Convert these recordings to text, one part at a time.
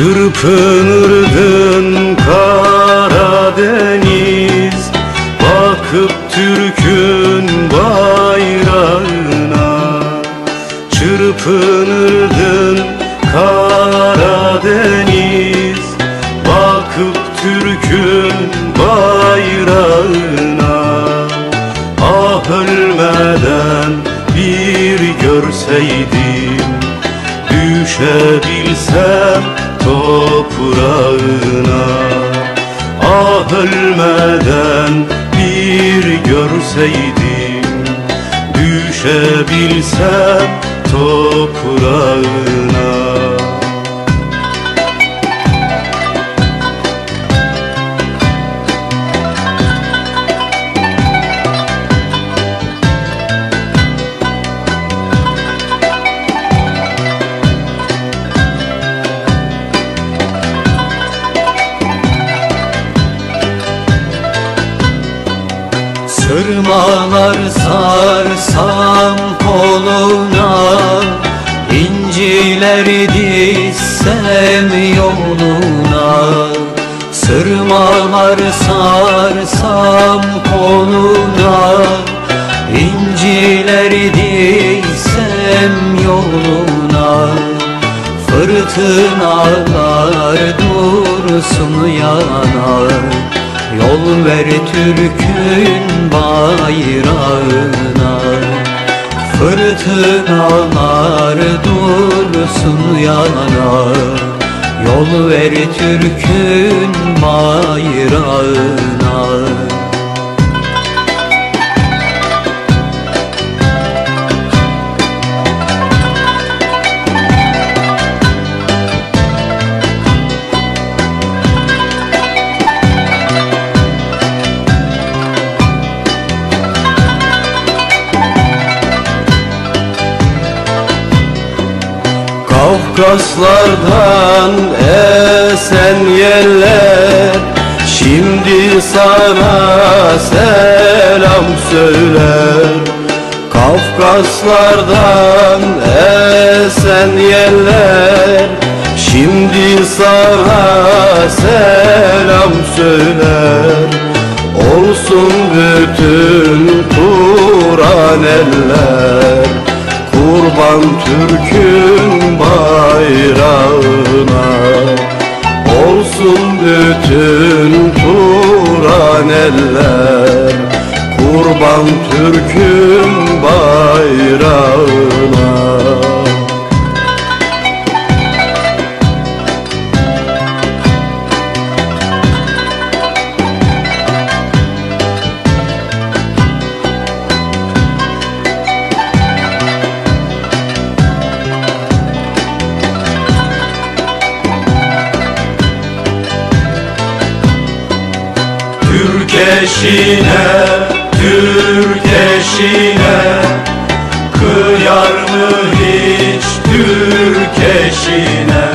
Çırpınırdın Karadeniz Bakıp Türk'ün bayrağına. Çırpınırdın Karadeniz Bakıp Türk'ün bayrağına. Ah ölmeden bir görseydim toprağına. Ah ölmeden bir görseydim Düşebilsem toprağına Sırmalar sarsam koluna İncileri dizsem yoluna. Sırmalar sarsam koluna İncileri dizsem yoluna. Fırtınalar dursun yanar Yol ver Türk'ün bayrağına. Fırtınalar dursun yanar Yol ver Türk'ün bayrağına Kafkaslardan esen yeller Şimdi sana selam söyler. Kafkaslardan esen yeller Şimdi sana selam söyler. Olsun bütün Kur'an eller. Kurban Türk'ün Olsun bütün Kur'an eller. Kurban Türk'ün bayrağına eşine Türk eşine Kıyar mı hiç Türk eşine?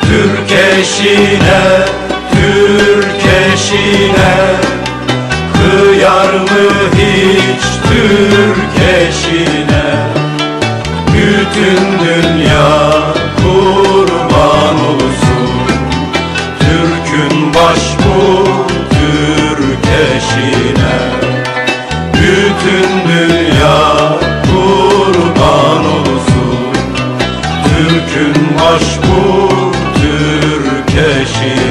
Türk eşine Türk eşine Kıyar mı hiç Türk eşine? Bütün dünya ateşine Bütün dünya kurban olsun. Türk'ün baş bu Türk eşine